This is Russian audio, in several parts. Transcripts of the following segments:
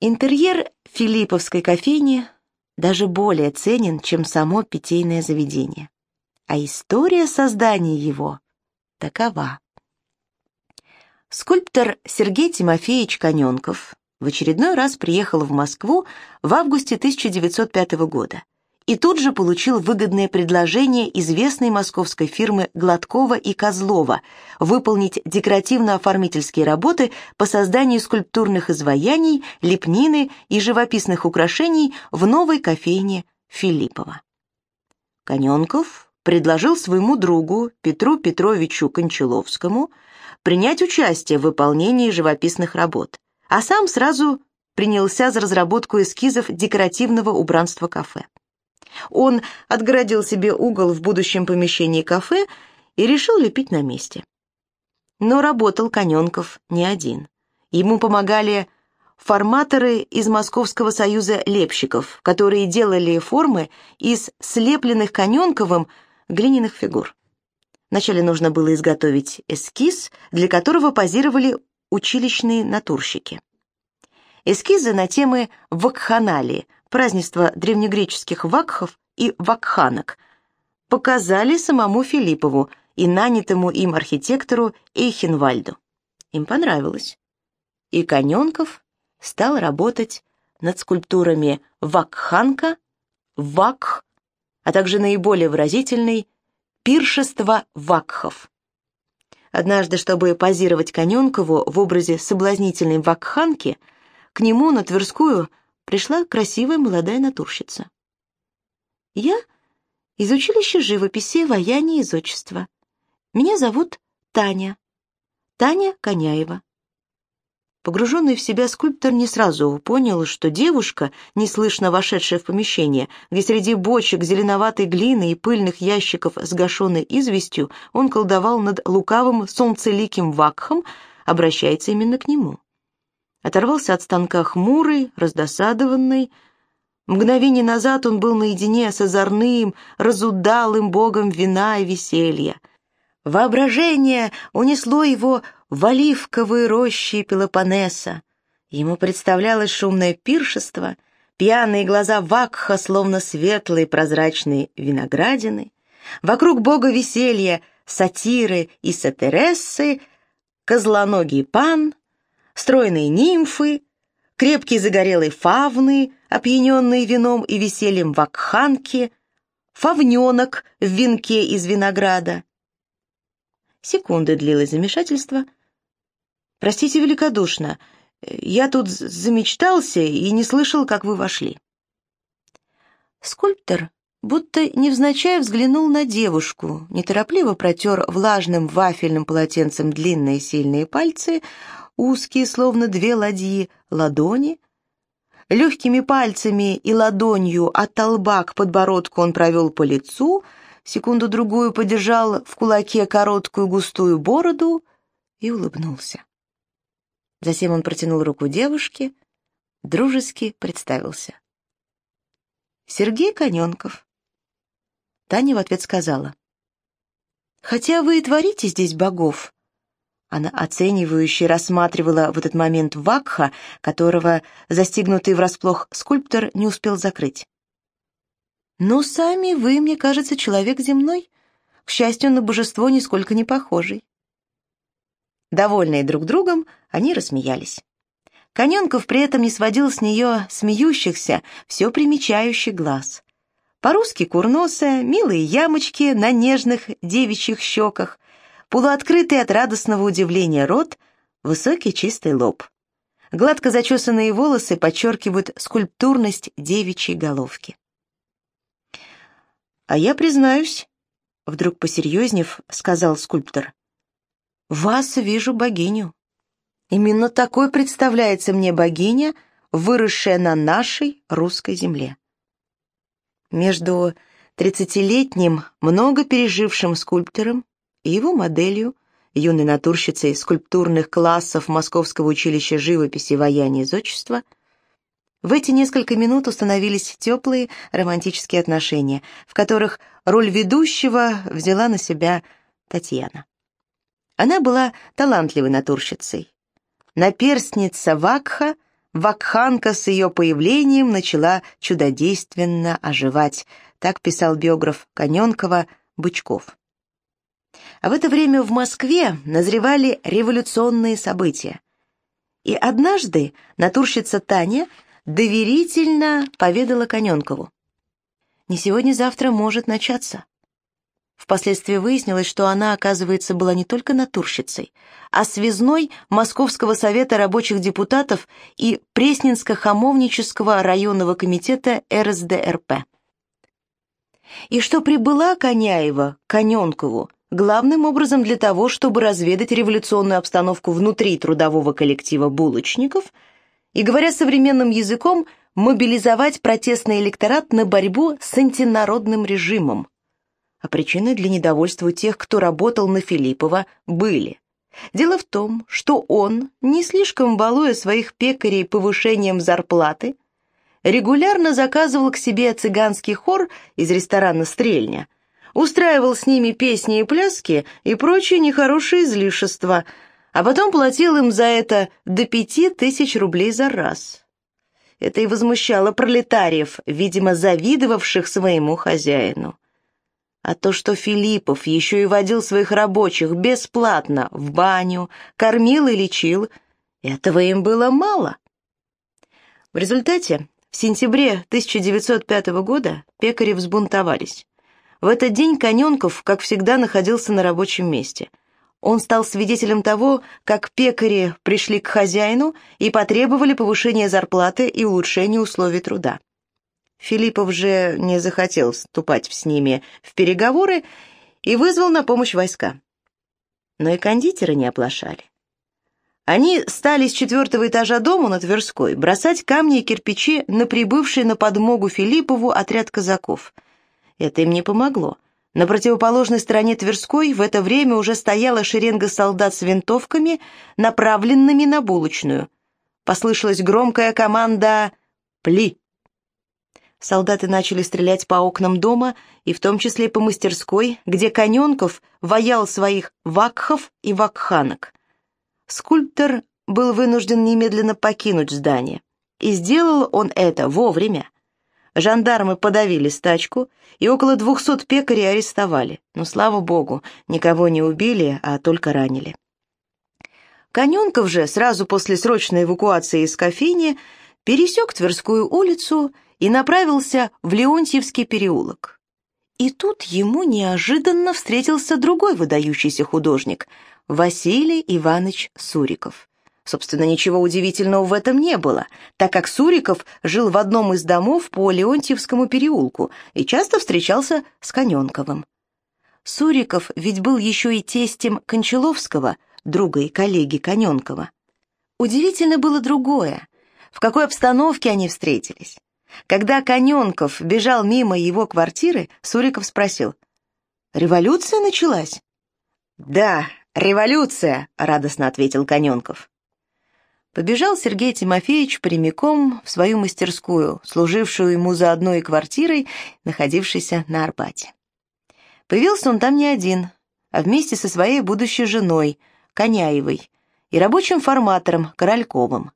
Интерьер Филипповской кофейни даже более ценен, чем само питейное заведение. А история создания его такова. Скульптор Сергей Тимофеевич Коненков в очередной раз приехал в Москву в августе 1905 года и тут же получил выгодное предложение известной московской фирмы Гладкова и Козлова выполнить декоративно-оформительские работы по созданию скульптурных изваяний, лепнины и живописных украшений в новой кофейне Филиппова. Коненков предложил своему другу Петру Петровичу Кончаловскому принять участие в выполнении живописных работ, а сам сразу принялся за разработку эскизов декоративного убранства кафе. Он отгородил себе угол в будущем помещении кафе и решил лепить на месте. Но работал Коненков не один. Ему помогали форматоры из Московского союза лепщиков, которые делали формы из слепленных Коненковым глиняных фигур. Вначале нужно было изготовить эскиз, для которого позировали училищные натурщики. Эскизы на темы вакханалии, празднества древнегреческих вакхов и вакханок, показали самому Филиппову и нанятому им архитектору Эйхенвальду. Им понравилось. И Коненков стал работать над скульптурами вакханка, вакх, а также наиболее выразительный пиршество вакхов. Однажды, чтобы позировать Коненкову в образе соблазнительной вакханки, к нему на Тверскую пришла красивая молодая натурщица. Я из училища живописи, вояния и зодчества. Меня зовут Таня. Таня Коняева. Погруженный в себя скульптор не сразу понял, что девушка, неслышно вошедшая в помещение, где среди бочек зеленоватой глины и пыльных ящиков с гашеной известью он колдовал над лукавым солнцеликим вакхом, обращается именно к нему. Оторвался от станка хмурый, раздосадованный. Мгновение назад он был наедине с озорным, разудалым богом вина и веселья. Воображение унесло его в оливковые рощи Пелопоннеса. Ему представлялось шумное пиршество, пьяные глаза Вакха, словно светлые прозрачные виноградины. Вокруг бога веселья сатиры и сатерессы, козлоногий пан, стройные нимфы, крепкие загорелые фавны, опьяненные вином и весельем вакханки, фавненок в венке из винограда. Секунды длилось замешательство. «Простите великодушно, я тут замечтался и не слышал, как вы вошли». Скульптор будто невзначай взглянул на девушку, неторопливо протер влажным вафельным полотенцем длинные сильные пальцы, узкие, словно две ладьи, ладони. Легкими пальцами и ладонью от лба к подбородку он провел по лицу, секунду-другую подержал в кулаке короткую густую бороду и улыбнулся. Затем он протянул руку девушке, дружески представился. «Сергей Коненков». Таня в ответ сказала. «Хотя вы и творите здесь богов, она оценивающе рассматривала в этот момент Вакха, которого, застигнутый врасплох скульптор, не успел закрыть. «Но сами вы, мне кажется, человек земной, к счастью, на божество нисколько не похожий». Довольные друг другом, они рассмеялись. Коненков при этом не сводил с нее смеющихся, все примечающих глаз. По-русски курносая, милые ямочки на нежных девичьих щеках, полуоткрытый от радостного удивления рот, высокий чистый лоб. Гладко зачесанные волосы подчеркивают скульптурность девичьей головки. «А я признаюсь», — вдруг посерьезнев, сказал скульптор, — «вас вижу богиню. Именно такой представляется мне богиня, выросшая на нашей русской земле». Между тридцатилетним, много пережившим скульптором и его моделью, юной натурщицей скульптурных классов Московского училища живописи, ваяния и в эти несколько минут установились теплые романтические отношения, в которых роль ведущего взяла на себя Татьяна. Она была талантливой натурщицей. Наперстница Вакха вакханка с ее появлением начала чудодейственно оживать, так писал биограф Коненкова Бычков. А в это время в Москве назревали революционные события. И однажды натурщица Таня доверительно поведала Коненкову. «Не сегодня-завтра может начаться». Впоследствии выяснилось, что она, оказывается, была не только натурщицей, а связной Московского совета рабочих депутатов и Пресненско-Хамовнического районного комитета РСДРП. И что прибыла Коняева к Коненкову главным образом для того, чтобы разведать революционную обстановку внутри трудового коллектива булочников и, говоря современным языком, мобилизовать протестный электорат на борьбу с антинародным режимом. А причины для недовольства тех, кто работал на Филиппова, были. Дело в том, что он, не слишком балуя своих пекарей повышением зарплаты, регулярно заказывал к себе цыганский хор из ресторана «Стрельня», устраивал с ними песни и пляски и прочие нехорошие излишества, а потом платил им за это до пяти тысяч рублей за раз. Это и возмущало пролетариев, видимо, завидовавших своему хозяину. А то, что Филиппов еще и водил своих рабочих бесплатно в баню, кормил и лечил, этого им было мало. В результате в сентябре 1905 года пекари взбунтовались. В этот день Коненков, как всегда, находился на рабочем месте. Он стал свидетелем того, как пекари пришли к хозяину и потребовали повышения зарплаты и улучшения условий труда. Филиппов же не захотел вступать с ними в переговоры и вызвал на помощь войска. Но и кондитеры не оплошали. Они стали с четвертого этажа дома на Тверской бросать камни и кирпичи на прибывший на подмогу Филиппову отряд казаков – это им не помогло. На противоположной стороне Тверской в это время уже стояла шеренга солдат с винтовками, направленными на булочную. Послышалась громкая команда «Пли!». Солдаты начали стрелять по окнам дома, и в том числе по мастерской, где Коненков ваял своих вакхов и вакханок. Скульптор был вынужден немедленно покинуть здание. И сделал он это вовремя. Жандармы подавили стачку, и около двухсот пекарей арестовали. Но, слава богу, никого не убили, а только ранили. Коненков же сразу после срочной эвакуации из кофейни пересек Тверскую улицу и направился в Леонтьевский переулок. И тут ему неожиданно встретился другой выдающийся художник – Василий Иванович Суриков. Собственно, ничего удивительного в этом не было, так как Суриков жил в одном из домов по Леонтьевскому переулку и часто встречался с Коненковым. Суриков ведь был еще и тестем Кончаловского, друга и коллеги Коненкова. Удивительно было другое, в какой обстановке они встретились. Когда Коненков бежал мимо его квартиры, Суриков спросил, «Революция началась?» «Да, революция», — радостно ответил Коненков побежал Сергей Тимофеевич прямиком в свою мастерскую, служившую ему заодно и квартирой, находившейся на Арбате. Появился он там не один, а вместе со своей будущей женой, Коняевой, и рабочим форматором Корольковым.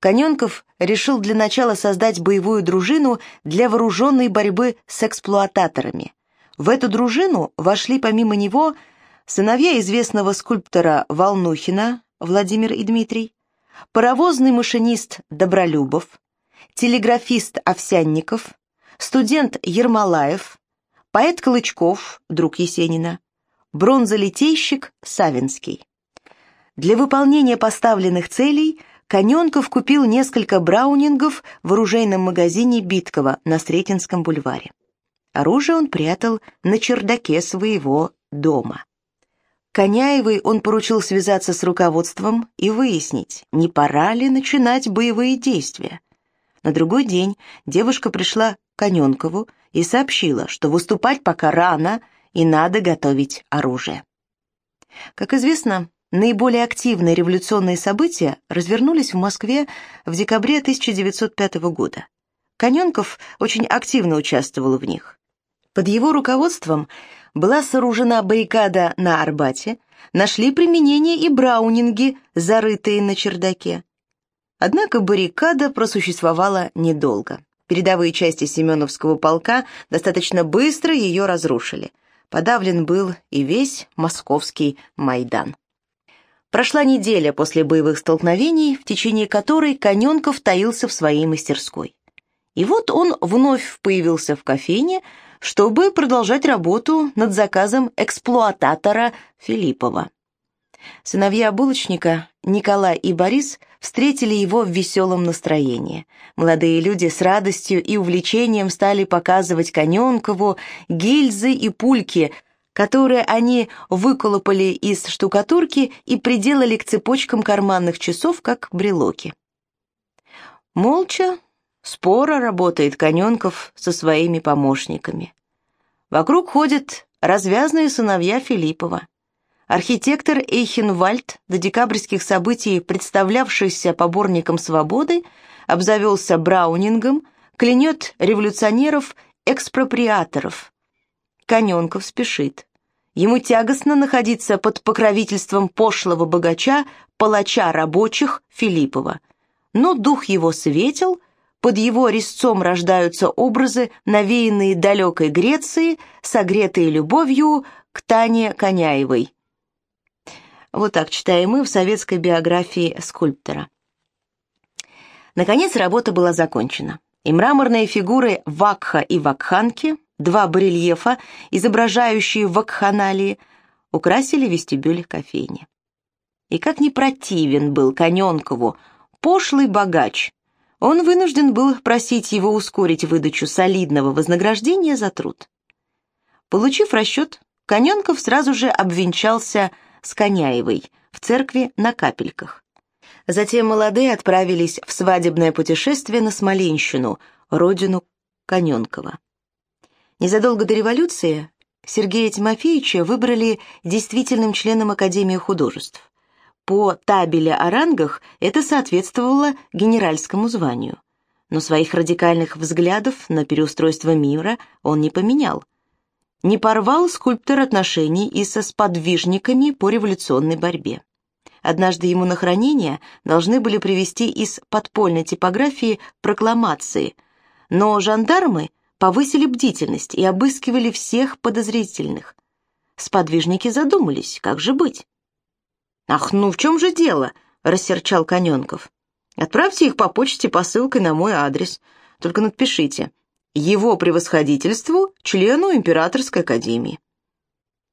Коненков решил для начала создать боевую дружину для вооруженной борьбы с эксплуататорами. В эту дружину вошли помимо него сыновья известного скульптора Волнухина Владимир и Дмитрий, паровозный машинист Добролюбов, телеграфист Овсянников, студент Ермолаев, поэт Клычков, друг Есенина, бронзолитейщик Савинский. Для выполнения поставленных целей Коненков купил несколько браунингов в оружейном магазине Биткова на Сретенском бульваре. Оружие он прятал на чердаке своего дома. Коняевой он поручил связаться с руководством и выяснить, не пора ли начинать боевые действия. На другой день девушка пришла к Коненкову и сообщила, что выступать пока рано и надо готовить оружие. Как известно, наиболее активные революционные события развернулись в Москве в декабре 1905 года. Коненков очень активно участвовал в них. Под его руководством была сооружена баррикада на Арбате, нашли применение и браунинги, зарытые на чердаке. Однако баррикада просуществовала недолго. Передовые части Семеновского полка достаточно быстро ее разрушили. Подавлен был и весь московский Майдан. Прошла неделя после боевых столкновений, в течение которой Коненков таился в своей мастерской. И вот он вновь появился в кофейне, чтобы продолжать работу над заказом эксплуататора Филиппова. Сыновья булочника, Николай и Борис, встретили его в веселом настроении. Молодые люди с радостью и увлечением стали показывать Коненкову гильзы и пульки, которые они выколупали из штукатурки и приделали к цепочкам карманных часов, как брелоки. Молча, споро работает Коненков со своими помощниками. Вокруг ходят развязные сыновья Филиппова. Архитектор Эйхенвальд, до декабрьских событий представлявшийся поборником свободы, обзавелся Браунингом, клянет революционеров-экспроприаторов. Коненков спешит. Ему тягостно находиться под покровительством пошлого богача, палача рабочих Филиппова. Но дух его светил, под его резцом рождаются образы, навеянные далекой Греции, согретые любовью к Тане Коняевой. Вот так читаем мы в советской биографии скульптора. Наконец работа была закончена, и мраморные фигуры Вакха и Вакханки, два барельефа, изображающие вакханалии, украсили вестибюль кофейни. И как не противен был Коненкову, пошлый богач, он вынужден был просить его ускорить выдачу солидного вознаграждения за труд. Получив расчет, Коненков сразу же обвенчался с Коняевой в церкви на капельках. Затем молодые отправились в свадебное путешествие на Смоленщину, родину Коненкова. Незадолго до революции Сергея Тимофеевича выбрали действительным членом Академии художеств. По табеле о рангах это соответствовало генеральскому званию. Но своих радикальных взглядов на переустройство мира он не поменял не порвал скульптор отношений и со сподвижниками по революционной борьбе. Однажды ему на хранение должны были привезти из подпольной типографии прокламации, но жандармы повысили бдительность и обыскивали всех подозрительных. Сподвижники задумались, как же быть. «Ах, ну в чем же дело?» — рассерчал Коненков. «Отправьте их по почте посылкой на мой адрес. Только напишите его превосходительству, члену императорской академии.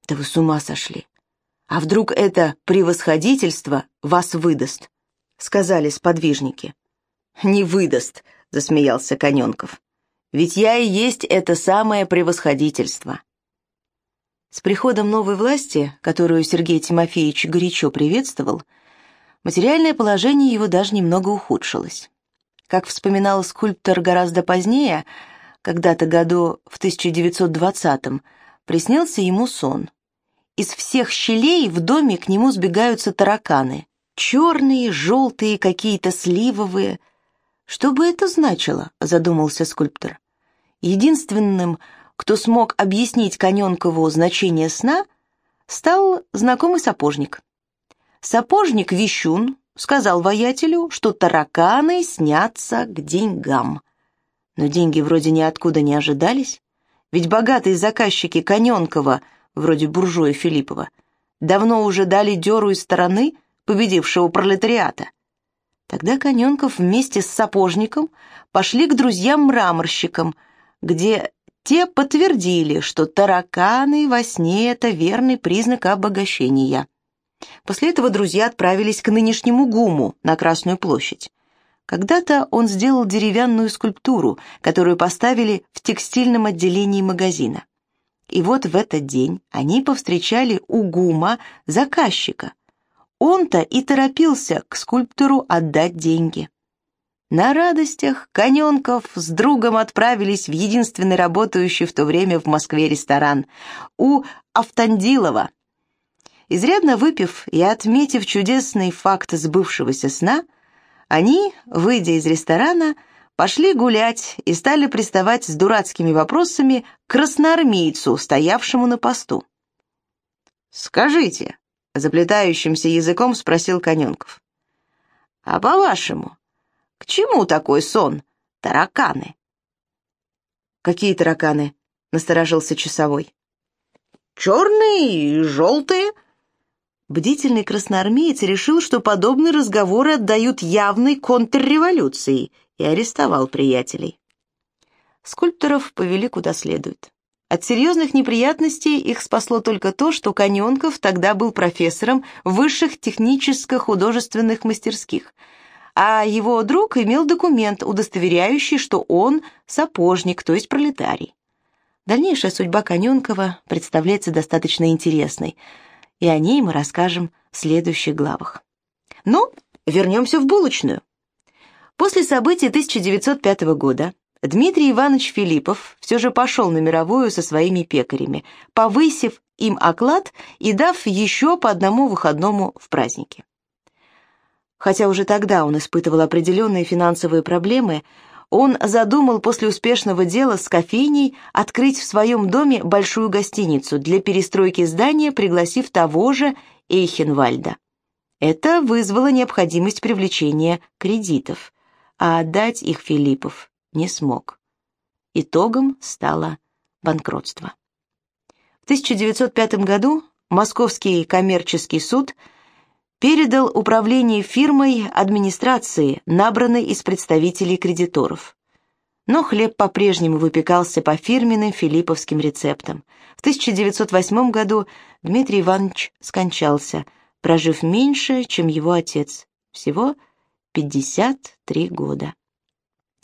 Да вы с ума сошли. А вдруг это превосходительство вас выдаст? Сказали сподвижники. Не выдаст, засмеялся Коненков. Ведь я и есть это самое превосходительство. С приходом новой власти, которую Сергей Тимофеевич горячо приветствовал, материальное положение его даже немного ухудшилось. Как вспоминал скульптор гораздо позднее, когда-то году в 1920-м, приснился ему сон. Из всех щелей в доме к нему сбегаются тараканы. Черные, желтые, какие-то сливовые. Что бы это значило, задумался скульптор. Единственным, кто смог объяснить Коненкову значение сна, стал знакомый сапожник. Сапожник Вещун сказал воятелю, что тараканы снятся к деньгам. Но деньги вроде ниоткуда не ожидались, ведь богатые заказчики Коненкова, вроде буржуя Филиппова, давно уже дали дёру из стороны победившего пролетариата. Тогда Коненков вместе с сапожником пошли к друзьям-мраморщикам, где те подтвердили, что тараканы во сне — это верный признак обогащения. После этого друзья отправились к нынешнему ГУМу на Красную площадь. Когда-то он сделал деревянную скульптуру, которую поставили в текстильном отделении магазина. И вот в этот день они повстречали у ГУМа заказчика. Он-то и торопился к скульптору отдать деньги. На радостях Коненков с другом отправились в единственный работающий в то время в Москве ресторан у Автандилова. Изрядно выпив и отметив чудесный факт сбывшегося сна, они, выйдя из ресторана, пошли гулять и стали приставать с дурацкими вопросами к красноармейцу, стоявшему на посту. «Скажите», — заплетающимся языком спросил Коненков, «а по-вашему, К чему такой сон? Тараканы. Какие тараканы? Насторожился часовой. Черные и желтые. Бдительный красноармеец решил, что подобные разговоры отдают явной контрреволюции, и арестовал приятелей. Скульпторов повели куда следует. От серьезных неприятностей их спасло только то, что Коненков тогда был профессором высших техническо-художественных мастерских, а его друг имел документ, удостоверяющий, что он сапожник, то есть пролетарий. Дальнейшая судьба Коненкова представляется достаточно интересной, и о ней мы расскажем в следующих главах. Но вернемся в булочную. После событий 1905 года Дмитрий Иванович Филиппов все же пошел на мировую со своими пекарями, повысив им оклад и дав еще по одному выходному в празднике. Хотя уже тогда он испытывал определенные финансовые проблемы, он задумал после успешного дела с кофейней открыть в своем доме большую гостиницу для перестройки здания, пригласив того же Эйхенвальда. Это вызвало необходимость привлечения кредитов, а отдать их Филиппов не смог. Итогом стало банкротство. В 1905 году Московский коммерческий суд передал управление фирмой администрации, набранной из представителей кредиторов. Но хлеб по-прежнему выпекался по фирменным филипповским рецептам. В 1908 году Дмитрий Иванович скончался, прожив меньше, чем его отец, всего 53 года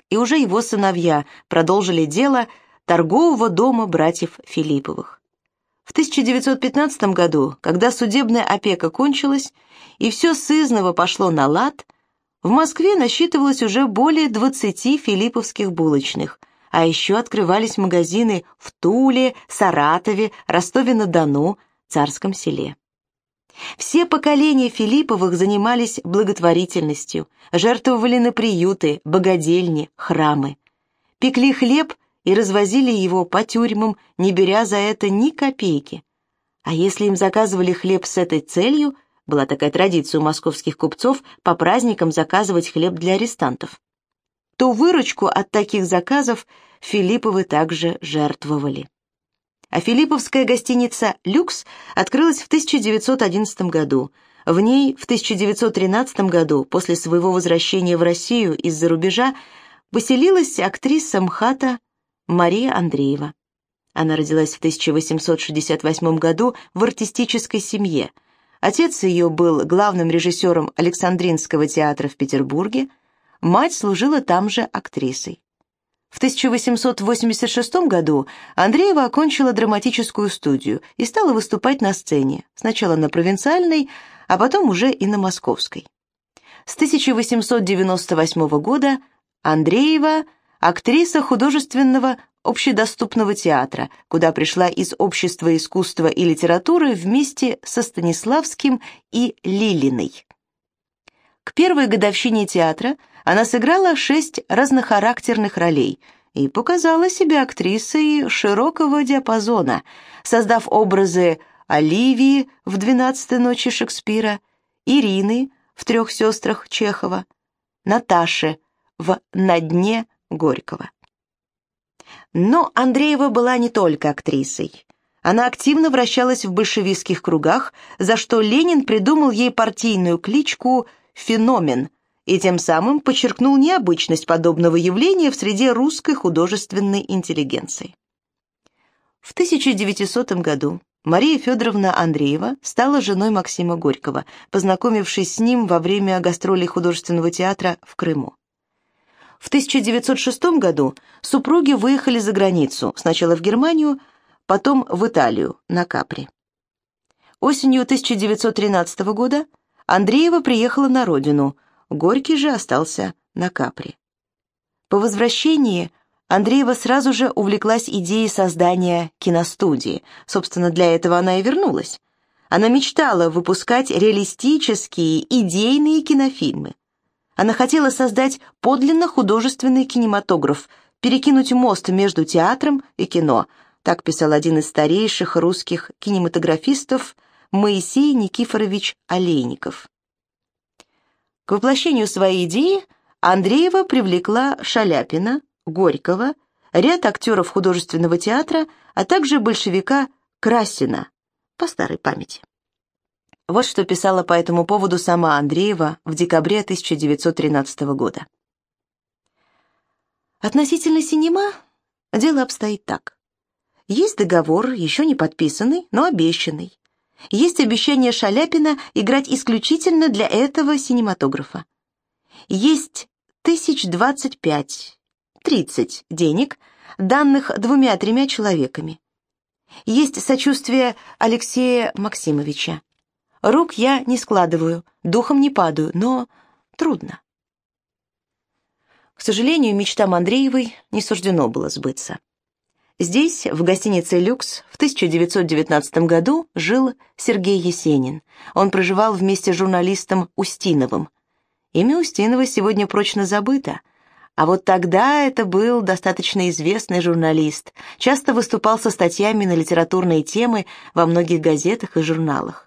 и уже его сыновья продолжили дело торгового дома братьев Филипповых. В 1915 году, когда судебная опека кончилась и все сызново пошло на лад, в Москве насчитывалось уже более 20 филипповских булочных, а еще открывались магазины в Туле, Саратове, Ростове-на-Дону, Царском селе. Все поколения Филипповых занимались благотворительностью, жертвовали на приюты, богадельни, храмы. Пекли хлеб и развозили его по тюрьмам, не беря за это ни копейки. А если им заказывали хлеб с этой целью, была такая традиция у московских купцов по праздникам заказывать хлеб для арестантов, то выручку от таких заказов Филипповы также жертвовали а филипповская гостиница «Люкс» открылась в 1911 году. В ней в 1913 году, после своего возвращения в Россию из-за рубежа, поселилась актриса МХАТа Мария Андреева. Она родилась в 1868 году в артистической семье. Отец ее был главным режиссером Александринского театра в Петербурге, мать служила там же актрисой. В 1886 году Андреева окончила драматическую студию и стала выступать на сцене, сначала на провинциальной, а потом уже и на московской. С 1898 года Андреева – актриса художественного общедоступного театра, куда пришла из Общества искусства и литературы вместе со Станиславским и Лилиной. К первой годовщине театра – она сыграла шесть разнохарактерных ролей и показала себя актрисой широкого диапазона, создав образы Оливии в «Двенадцатой ночи Шекспира», Ирины в «Трех сестрах Чехова», Наташи в «На дне Горького». Но Андреева была не только актрисой. Она активно вращалась в большевистских кругах, за что Ленин придумал ей партийную кличку «Феномен», и тем самым подчеркнул необычность подобного явления в среде русской художественной интеллигенции. В 1900 году Мария Федоровна Андреева стала женой Максима Горького, познакомившись с ним во время гастролей художественного театра в Крыму. В 1906 году супруги выехали за границу, сначала в Германию, потом в Италию, на Капри. Осенью 1913 года Андреева приехала на родину, Горький же остался на Капри. По возвращении Андреева сразу же увлеклась идеей создания киностудии. Собственно, для этого она и вернулась. Она мечтала выпускать реалистические, идейные кинофильмы. Она хотела создать подлинно художественный кинематограф, перекинуть мост между театром и кино. Так писал один из старейших русских кинематографистов Моисей Никифорович Олейников. К воплощению своей идеи Андреева привлекла Шаляпина, Горького, ряд актеров художественного театра, а также большевика Красина, по старой памяти. Вот что писала по этому поводу сама Андреева в декабре 1913 года. Относительно синема дело обстоит так. Есть договор, еще не подписанный, но обещанный. Есть обещание Шаляпина играть исключительно для этого синематографа. Есть тысяч двадцать пять, тридцать денег, данных двумя-тремя человеками. Есть сочувствие Алексея Максимовича. Рук я не складываю, духом не падаю, но трудно. К сожалению, мечтам Андреевой не суждено было сбыться. Здесь, в гостинице «Люкс», в 1919 году жил Сергей Есенин. Он проживал вместе с журналистом Устиновым. Имя Устинова сегодня прочно забыто, а вот тогда это был достаточно известный журналист, часто выступал со статьями на литературные темы во многих газетах и журналах.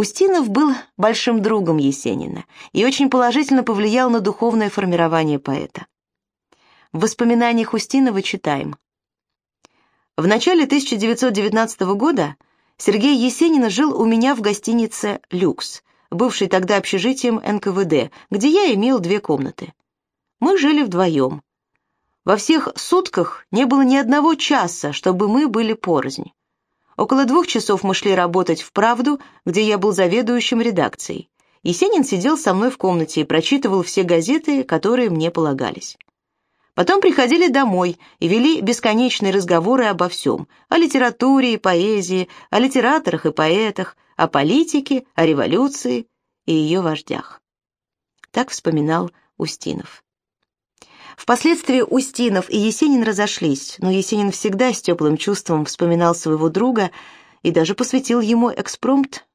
Устинов был большим другом Есенина и очень положительно повлиял на духовное формирование поэта. В воспоминаниях Устинова читаем – в начале 1919 года Сергей Есенин жил у меня в гостинице «Люкс», бывшей тогда общежитием НКВД, где я имел две комнаты. Мы жили вдвоем. Во всех сутках не было ни одного часа, чтобы мы были порознь. Около двух часов мы шли работать в «Правду», где я был заведующим редакцией. Есенин сидел со мной в комнате и прочитывал все газеты, которые мне полагались. Потом приходили домой и вели бесконечные разговоры обо всем, о литературе и поэзии, о литераторах и поэтах, о политике, о революции и ее вождях. Так вспоминал Устинов. Впоследствии Устинов и Есенин разошлись, но Есенин всегда с теплым чувством вспоминал своего друга и даже посвятил ему экспромт.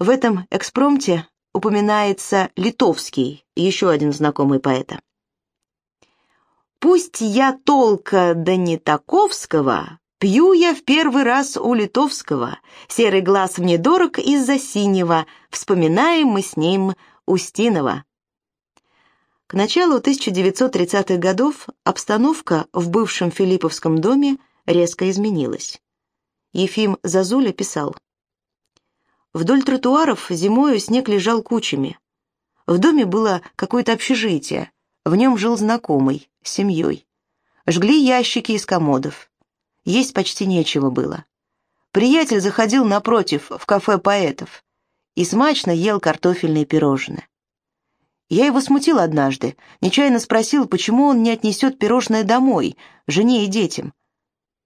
В этом экспромте упоминается Литовский, еще один знакомый поэта. Пусть я толка да не таковского, пью я в первый раз у литовского. Серый глаз мне дорог из-за синего, вспоминаем мы с ним Устинова. К началу 1930-х годов обстановка в бывшем Филипповском доме резко изменилась. Ефим Зазуля писал. Вдоль тротуаров зимою снег лежал кучами. В доме было какое-то общежитие, в нем жил знакомый, с семьей. Жгли ящики из комодов. Есть почти нечего было. Приятель заходил напротив, в кафе поэтов, и смачно ел картофельные пирожные. Я его смутил однажды, нечаянно спросил, почему он не отнесет пирожное домой, жене и детям.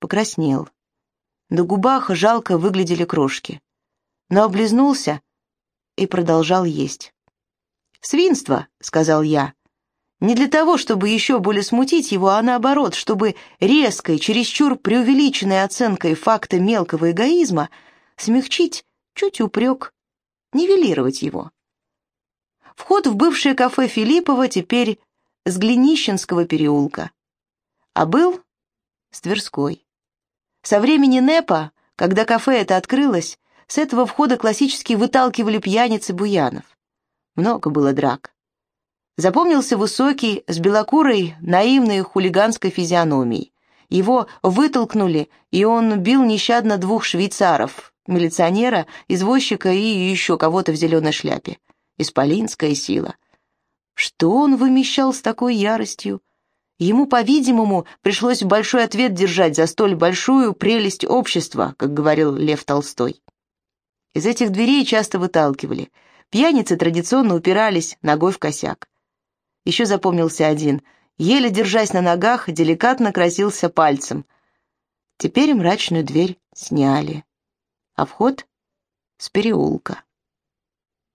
Покраснел. На губах жалко выглядели крошки. Но облизнулся и продолжал есть. «Свинство», — сказал я, не для того, чтобы еще более смутить его, а наоборот, чтобы резкой, чересчур преувеличенной оценкой факта мелкого эгоизма смягчить чуть упрек, нивелировать его. Вход в бывшее кафе Филиппова теперь с Глинищенского переулка, а был с Тверской. Со времени НЭПа, когда кафе это открылось, с этого входа классически выталкивали пьяницы Буянов. Много было драк. Запомнился высокий, с белокурой, наивной хулиганской физиономией. Его вытолкнули, и он бил нещадно двух швейцаров, милиционера, извозчика и еще кого-то в зеленой шляпе. Исполинская сила. Что он вымещал с такой яростью? Ему, по-видимому, пришлось большой ответ держать за столь большую прелесть общества, как говорил Лев Толстой. Из этих дверей часто выталкивали. Пьяницы традиционно упирались ногой в косяк. Еще запомнился один. Еле держась на ногах, деликатно красился пальцем. Теперь мрачную дверь сняли. А вход с переулка.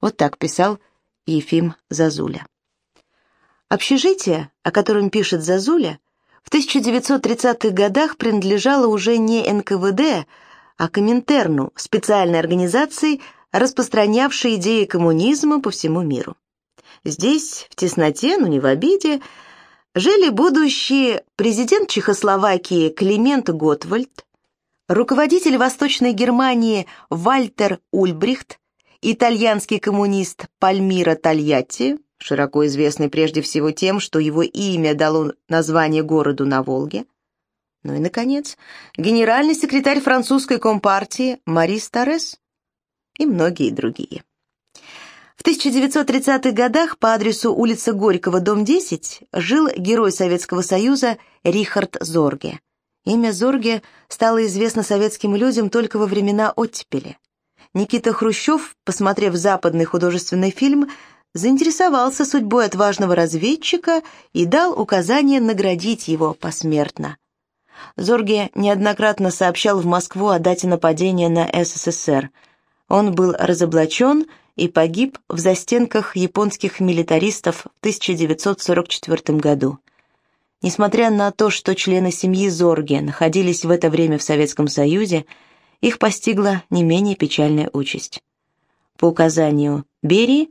Вот так писал Ефим Зазуля. Общежитие, о котором пишет Зазуля, в 1930-х годах принадлежало уже не НКВД, а Коминтерну, специальной организации, распространявшей идеи коммунизма по всему миру. Здесь, в тесноте, но не в обиде, жили будущий президент Чехословакии Климент Готвальд, руководитель Восточной Германии Вальтер Ульбрихт, итальянский коммунист Пальмира Тольятти, широко известный прежде всего тем, что его имя дало название городу на Волге. Ну и, наконец, генеральный секретарь французской компартии Марис Торрес и многие другие. В 1930-х годах по адресу улица Горького, дом 10, жил герой Советского Союза Рихард Зорге. Имя Зорге стало известно советским людям только во времена оттепели. Никита Хрущев, посмотрев западный художественный фильм, заинтересовался судьбой отважного разведчика и дал указание наградить его посмертно. Зорге неоднократно сообщал в Москву о дате нападения на СССР. Он был разоблачен и погиб в застенках японских милитаристов в 1944 году. Несмотря на то, что члены семьи Зорге находились в это время в Советском Союзе, их постигла не менее печальная участь. По указанию Берии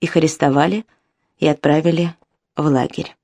их арестовали и отправили в лагерь.